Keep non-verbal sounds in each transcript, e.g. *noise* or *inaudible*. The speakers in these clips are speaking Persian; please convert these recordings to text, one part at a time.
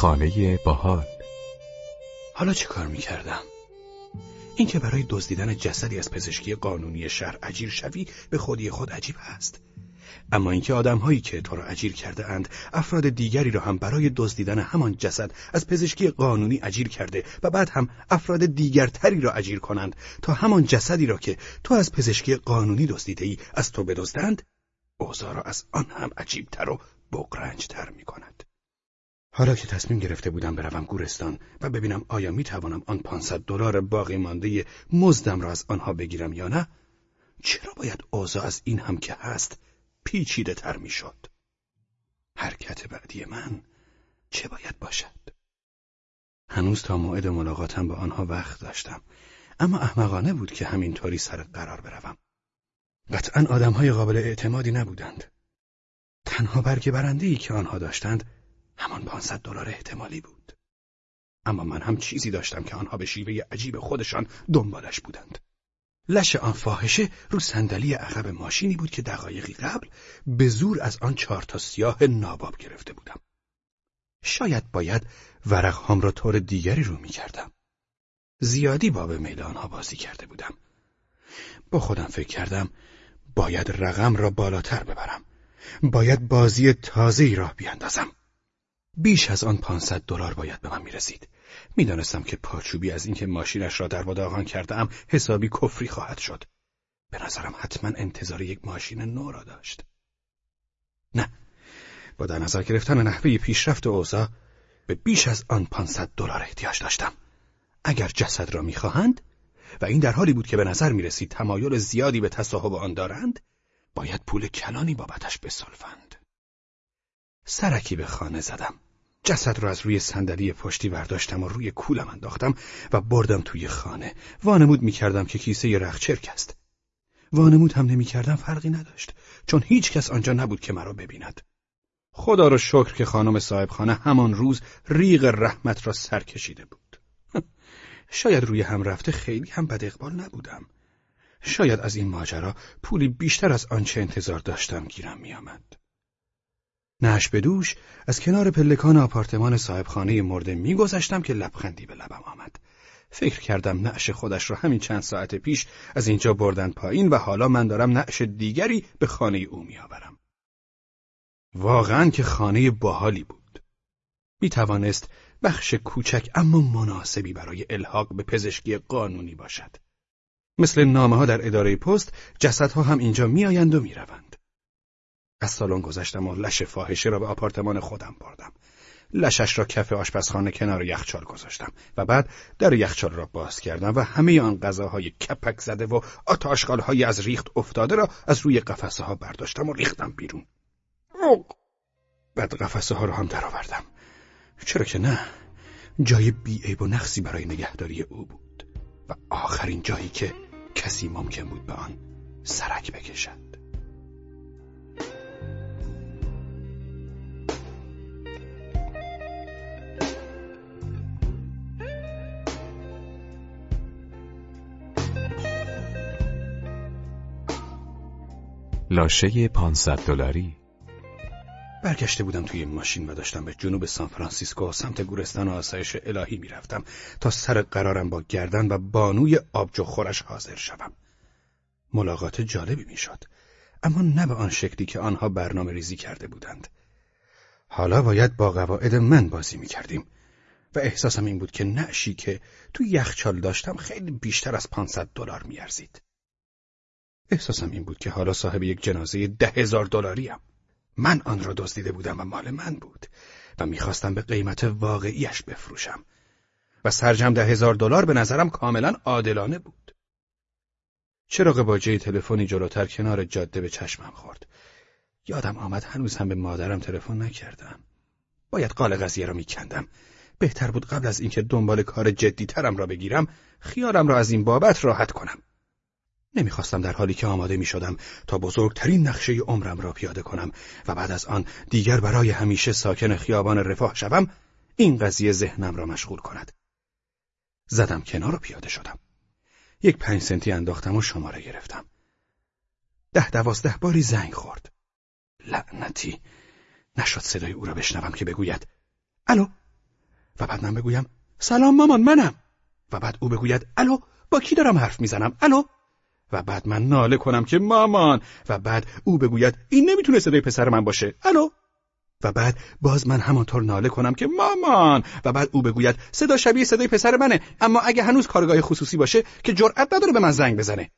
خانه باحال حالا چه کار می‌کردم؟ اینکه برای دزدیدن جسدی از پزشکی قانونی شهر اجیر شوی به خودی خود عجیب است. اما اینکه آدمهایی که تو را اجیر کرده اند افراد دیگری را هم برای دزدیدن همان جسد از پزشکی قانونی اجیر کرده و بعد هم افراد دیگرتری را اجیر کنند تا همان جسدی را که تو از پزشکی قانونی دزدیده ای از تو بدزدند اوضاع را از آن هم عجیبتر و بغرنجتر می کند. حالا که تصمیم گرفته بودم بروم گورستان و ببینم آیا می توانم آن 500 دلار باقی مانده مزدم را از آنها بگیرم یا نه چرا باید اوضاع از این هم که هست پیچیده تر می شد حرکت بعدی من چه باید باشد؟ هنوز تا موعد ملاقاتم با آنها وقت داشتم اما احمقانه بود که همینطوری سر قرار بروم. قطعا آدمهای قابل اعتمادی نبودند. تنها برگ برندهی که آنها داشتند همان پانصد دلار احتمالی بود. اما من هم چیزی داشتم که آنها به شیوه عجیب خودشان دنبالش بودند. لش آن فاحشه رو صندلی عقب ماشینی بود که دقایقی قبل به زور از آن چهار تا سیاه ناباب گرفته بودم. شاید باید ورقهام را طور دیگری رو می‌کردم. زیادی باب میل آنها بازی کرده بودم. با خودم فکر کردم باید رقم را بالاتر ببرم. باید بازی تازه راه بیاندازم. بیش از آن پانصد دلار باید به من می‌رسید. می‌دانستم که پاچوبی از اینکه ماشینش را در وداغان کردم حسابی کفری خواهد شد. به نظرم حتما انتظار یک ماشین نو را داشت. نه. با در نظر گرفتن نحوه پیشرفت اوضاع به بیش از آن پانصد دلار احتیاج داشتم. اگر جسد را می‌خواهند و این در حالی بود که به نظر می‌رسید تمایل زیادی به تصاحب آن دارند باید پول کلانی بابتش بسلفند. سرکی به خانه زدم. جسد را از روی صندلی پشتی برداشتم و روی کولم انداختم و بردم توی خانه. وانمود می‌کردم که کیسه رخچرک است. وانمود هم نمی‌کردم فرقی نداشت چون هیچ کس آنجا نبود که مرا ببیند. خدا را شکر که خانم صاحب خانه همان روز ریغ رحمت را سر کشیده بود. *laughs* شاید روی هم رفته خیلی هم بد اقبال نبودم. شاید از این ماجرا پولی بیشتر از آنچه انتظار داشتم گیرم میآمد. نش به دوش از کنار پلکان آپارتمان صاحبخانه مرده میگذشتم که لبخندی به لبم آمد. فکر کردم نعش خودش را همین چند ساعت پیش از اینجا بردن پایین و حالا من دارم نعش دیگری به خانه او میآورم. واقعا که خانه باحالی بود. می توانست بخش کوچک اما مناسبی برای الحاق به پزشکی قانونی باشد. مثل نامه ها در اداره پست جسدها هم اینجا میآیند و می‌روند. از سالن گذشتم و لش فاحشه را به آپارتمان خودم بردم. لشش را کف آشپزخانه کنار یخچال گذاشتم و بعد در یخچال را باز کردم و همه آن غذاهای کپک زده و های از ریخت افتاده را از روی قفسه ها برداشتم و ریختم بیرون. بعد قفسه ها را هم درآوردم. چرا که نه؟ جای بیعیب و نقصی برای نگهداری او بود و آخرین جایی که کسی ممکن بود به آن سرک بکشد. لاشه پانصد دلاری برگشته بودم توی ماشین و داشتم به جنوب سان فرانسیسکو سمت گورستان و آسایش الهی می‌رفتم تا سر قرارم با گردن و بانوی آبجو خورش حاضر شوم. ملاقات جالبی می‌شد اما نه به آن شکلی که آنها برنامه ریزی کرده بودند. حالا باید با قواعد من بازی می کردیم و احساسم این بود که نعشی که توی یخچال داشتم خیلی بیشتر از پانصد دلار میارزید. احساسم این بود که حالا صاحب یک جنازه ده هزار دلاریم. من آن را دزدیده بودم و مال من بود و می‌خواستم به قیمت واقعیش بفروشم و سرجم ده هزار دلار به نظرم کاملا عادلانه بود. چراغ باجه تلفنی جلوتر کنار جاده به چشمم خورد. یادم آمد هنوز هم به مادرم تلفن نکردم. باید قال قضیه را میکندم. بهتر بود قبل از اینکه دنبال کار جدی ترم را بگیرم خیالم را از این بابت راحت کنم. نمی‌خواستم در حالی که آماده می شدم تا بزرگترین نقشه عمرم را پیاده کنم و بعد از آن دیگر برای همیشه ساکن خیابان رفاه شوم این قضیه ذهنم را مشغول کند. زدم کنار و پیاده شدم. یک پنج سنتی انداختم و شماره گرفتم. ده دوازده باری زنگ خورد. لعنتی نشد صدای او را بشنوم که بگوید الو و بعد من بگویم سلام مامان منم و بعد او بگوید الو با کی دارم حرف می‌زنم الو و بعد من ناله کنم که مامان. و بعد او بگوید این نمی‌تونه صدای پسر من باشه. الو؟ و بعد باز من همانطور ناله کنم که مامان. و بعد او بگوید صدا شبیه صدای پسر منه. اما اگه هنوز کارگاه خصوصی باشه که جرأت نداره به من زنگ بزنه.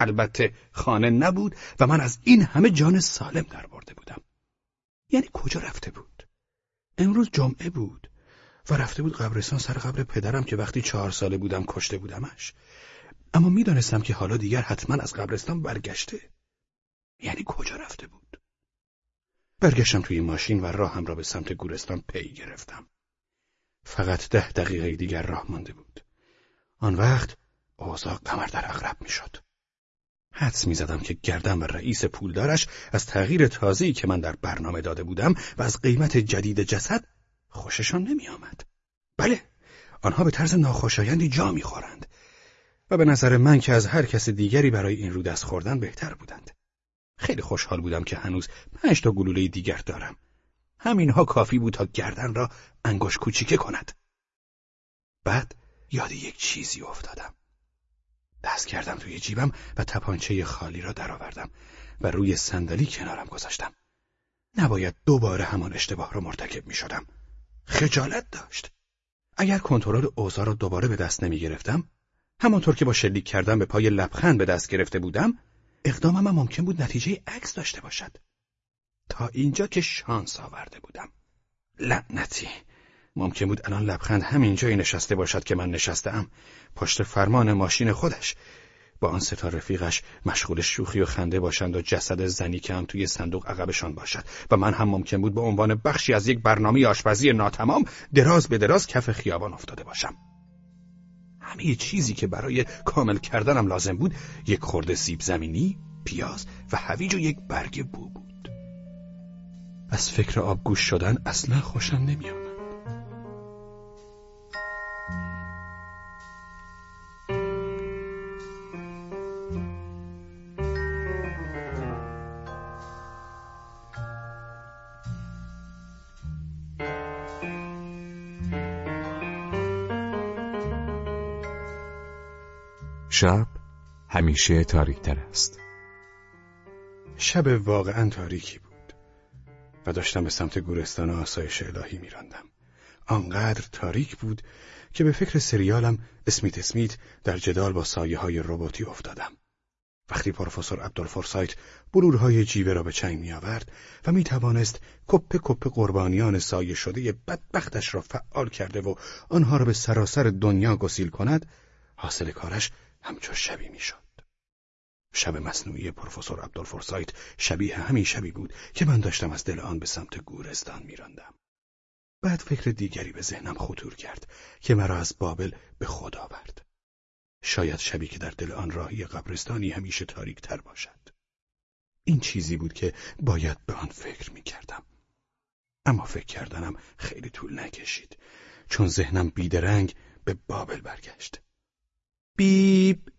البته خانه نبود و من از این همه جان سالم در برده بودم. یعنی کجا رفته بود؟ امروز جمعه بود و رفته بود قبرستان سر قبر پدرم که وقتی چهار ساله بودم کشته بودمش. اما می‌دانستم که حالا دیگر حتما از قبرستان برگشته. یعنی کجا رفته بود؟ برگشتم توی ماشین و راهم را به سمت گورستان پی گرفتم. فقط ده دقیقه دیگر راه مانده بود. آن وقت اوضاع قمر در اغرب می‌شد. حدس می‌زدم که گردم و رئیس پولدارش از تغییر تازه‌ای که من در برنامه داده بودم و از قیمت جدید جسد خوششان نمی آمد. بله، آنها به طرز ناخوشایندی جا می‌خورند. و به نظر من که از هر کس دیگری برای این رو دست خوردن بهتر بودند. خیلی خوشحال بودم که هنوز پنج تا گلوله دیگر دارم. همینها کافی بود تا گردن را انگوش کوچیکه کند. بعد یاد یک چیزی افتادم. دست کردم توی جیبم و تپانچه خالی را درآوردم و روی صندلی کنارم گذاشتم. نباید دوباره همان اشتباه را مرتکب می شدم. خجالت داشت. اگر کنترل اوضاع را دوباره به دست نمی گرفتم، همانطور که با شلیک کردن به پای لبخند به دست گرفته بودم، اقدامم ممکن بود نتیجه عکس داشته باشد. تا اینجا که شانس آورده بودم. لعنتی. ممکن بود الان لبخند همین جایی نشسته باشد که من نشستم پشت فرمان ماشین خودش با آن ستا رفیقش مشغول شوخی و خنده باشند و جسد زنی که هم توی صندوق عقبشان باشد و من هم ممکن بود به عنوان بخشی از یک برنامه آشپزی ناتمام دراز به دراز کف خیابان افتاده باشم همه چیزی که برای کامل کردنم لازم بود یک خورده سیب زمینی، پیاز و هویج و یک برگ بو بود. از فکر آبگوش شدن اصلا خوشم نمیاد. شب همیشه تاریکتر است. شب واقعا تاریکی بود و داشتم به سمت گورستان آسایش الهی میراندم. آنقدر تاریک بود که به فکر سریالم اسمیت اسمیت در جدال با سایه های رباتی افتادم. وقتی پروفسور عبدالفرسایت بلورهای جیوه را به چنگ می آورد و می توانست کپ کپ قربانیان سایه شده بدبختش را فعال کرده و آنها را به سراسر دنیا گسیل کند حاصل کارش همچو شبی می‌شد. شب مصنوعی پروفسور عبدالفرسایت شبیه همین شبی بود که من داشتم از دل آن به سمت گورستان میراندم. بعد فکر دیگری به ذهنم خطور کرد که مرا از بابل به خود آورد. شاید شبی که در دل آن راهی قبرستانی همیشه تاریک تر باشد. این چیزی بود که باید به آن فکر می کردم. اما فکر کردنم خیلی طول نکشید چون ذهنم بیدرنگ به بابل برگشت. بیب.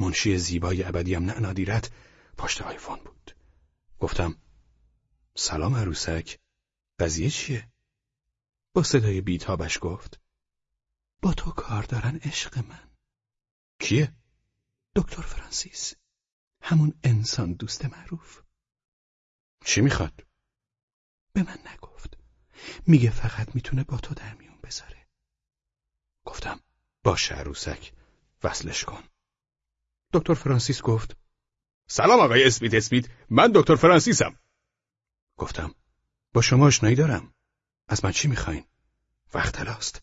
منشی زیبای ابدیم نه نادیرت پشت آیفون بود. گفتم سلام عروسک قضیه چیه؟ با صدای بیتابش گفت با تو کار دارن عشق من. کیه؟ دکتر فرانسیس همون انسان دوست معروف. چی می‌خواد؟ به من نگفت. میگه فقط می‌تونه با تو در میون بذاره. گفتم باشه عروسک. وصلش کن. دکتر فرانسیس گفت سلام آقای اسمیت اسمیت من دکتر فرانسیسم. گفتم با شما آشنایی دارم. از من چی می‌خواین؟ وقت تلاست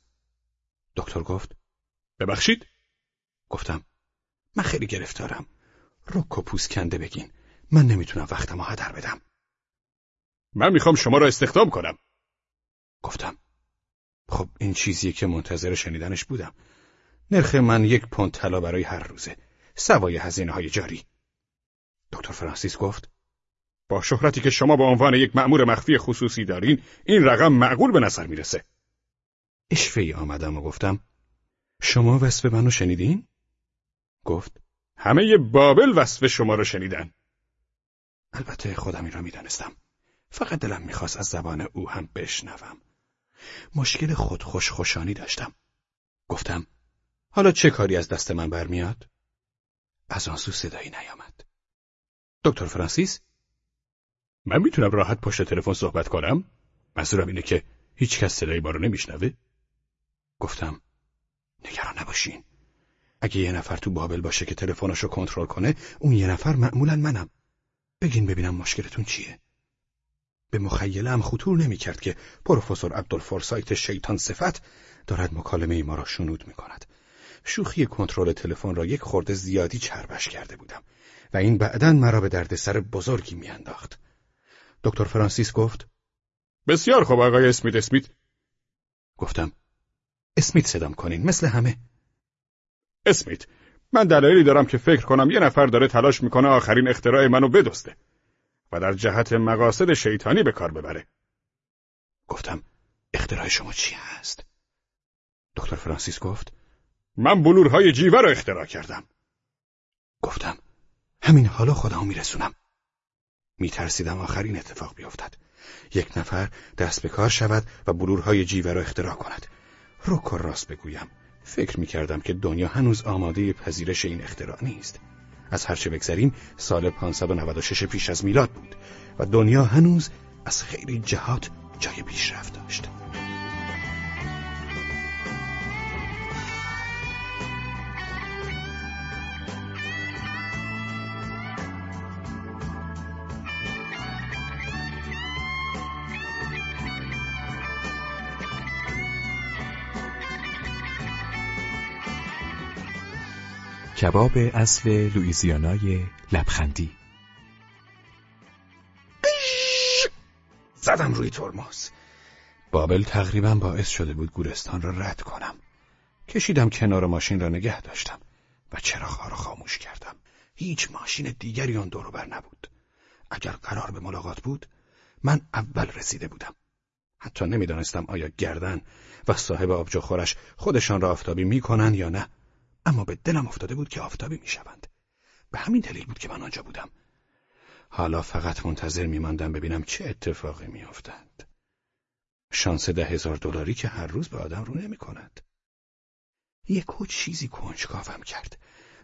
دکتر گفت ببخشید؟ گفتم من خیلی گرفتارم. رک و پوست کنده بگین. من نمی‌تونم وقتمو هدر بدم. من می‌خوام شما را استخدام کنم. گفتم خب این چیزیه که منتظر شنیدنش بودم. نرخ من یک پوند طلا برای هر روزه. سوای هزینه های جاری. دکتر فرانسیس گفت با شهرتی که شما به عنوان یک مأمور مخفی خصوصی دارین این رقم معقول به نظر می‌رسه. اشفه آمدم و گفتم شما وصف منو شنیدین؟ گفت همه بابل وصف شما رو شنیدن. البته خودم این را می‌دانستم. فقط دلم می‌خواست از زبان او هم بشنوم. مشکل خودخوش خوشانی داشتم. گفتم حالا چه کاری از دست من برمیاد؟ از آن سو صدایی نیامد. دکتر فرانسیس؟ من می‌تونم راحت پشت تلفن صحبت کنم؟ منظورم اینه که هیچ کس صدای ما رو نمیشنوه؟ گفتم نگران نباشین. اگه یه نفر تو بابل باشه که تلفنشو کنترل کنه، اون یه نفر معمولا منم. بگین ببینم مشکلتون چیه؟ به مخیلم خطور نمی‌کرد که پروفسور عبدالفرسایت شیطان صفت دارد مکالمه ای ما را شنود می کند. شوخی کنترل تلفن را یک خورده زیادی چربش کرده بودم و این بعدا مرا به دردسر بزرگی میانداخت. دکتر فرانسیس گفت بسیار خوب آقای اسمیت. اسمیت؟ گفتم اسمیت صدام کنین مثل همه. اسمیت من دلایلی دارم که فکر کنم یه نفر داره تلاش می‌کنه آخرین اختراع منو بدزده و در جهت مقاصد شیطانی به کار ببره. گفتم اختراع شما چی هست؟ دکتر فرانسیس گفت من بلورهای جیوه رو اختراع کردم. گفتم همین حالا خودمو میرسونم. میترسیدم آخرین اتفاق بیفتد یک نفر دست به کار شود و بلورهای جیوه را اختراع کند. روک و راست بگویم. فکر می‌کردم که دنیا هنوز آماده پذیرش این اختراع نیست. از هرچه بگذریم سال 596 پیش از میلاد بود و دنیا هنوز از خیلی جهات جای پیشرفت داشت. کباب اصل لویزیانای لبخندی. زدم روی ترمز. بابل تقریبا باعث شده بود گورستان را رد کنم. کشیدم کنار ماشین را نگه داشتم و چراغها را خاموش کردم. هیچ ماشین دیگری آن بر نبود. اگر قرار به ملاقات بود من اول رسیده بودم. حتی نمی‌دانستم آیا گردن و صاحب آبجوخورش خودشان را آفتابی می‌کنند یا نه. اما به دلم افتاده بود که آفتابی می‌شوند به همین دلیل بود که من آنجا بودم حالا فقط منتظر میماندم ببینم چه اتفاقی میافتد شانس ده هزار دلاری که هر روز به آدم رو نمی کند. یک چیزی کنجکاوم کرد.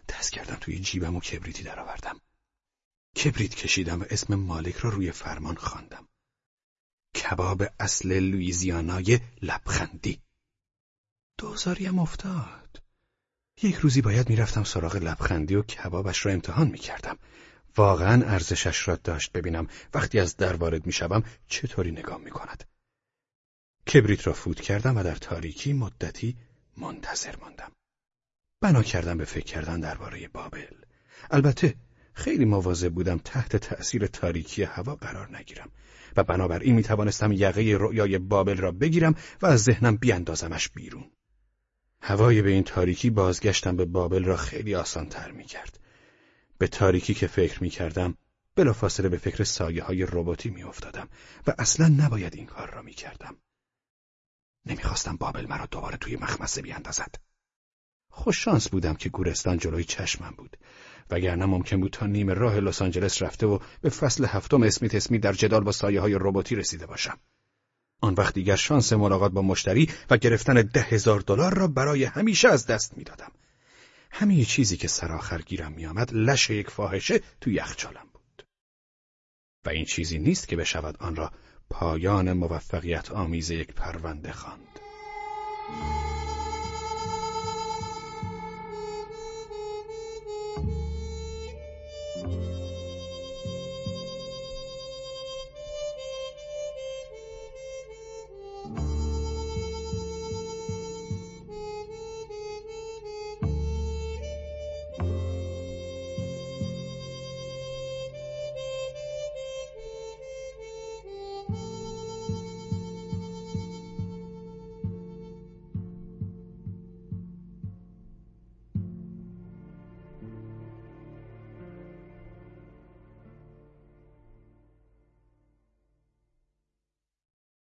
دست کردم توی جیبم و کبریتی درآوردم. کبریت کشیدم و اسم مالک را روی فرمان خواندم. کباب اصل لویزیانای لبخندی. دوزاریم افتاد. یک روزی باید می‌رفتم سراغ لبخندی و کبابش را امتحان می‌کردم. واقعا ارزشش را داشت ببینم وقتی از در وارد می‌شوم چطوری نگاه می‌کند. کبریت را فوت کردم و در تاریکی مدتی منتظر ماندم. بنا کردم به فکر کردن درباره بابل. البته خیلی مواظب بودم تحت تأثیر تاریکی هوا قرار نگیرم و بنابراین می توانستم یقه رؤیای بابل را بگیرم و از ذهنم بیاندازمش بیرون. هوای به این تاریکی بازگشتم به بابل را خیلی آسان تر می کرد. به تاریکی که فکر می کردم بلافاصله به فکر سایه های رباتی می افتادم و اصلا نباید این کار را می کردم. نمی‌خواستم بابل مرا دوباره توی مخمسه بیاندازد. خوششانس بودم که گورستان جلوی چشمم بود وگرنه ممکن بود تا نیم راه لس آنجلس رفته و به فصل هفتم اسمیت اسمی در جدال با سایه های رباتی رسیده باشم. آن وقت دیگر شانس ملاقات با مشتری و گرفتن ده هزار دلار را برای همیشه از دست می‌دادم. همه چیزی که سرآخر گیرم میآمد لش یک فاحشه تو یخچالم بود. و این چیزی نیست که بشود آن را پایان موفقیت آمیز یک پرونده خواند.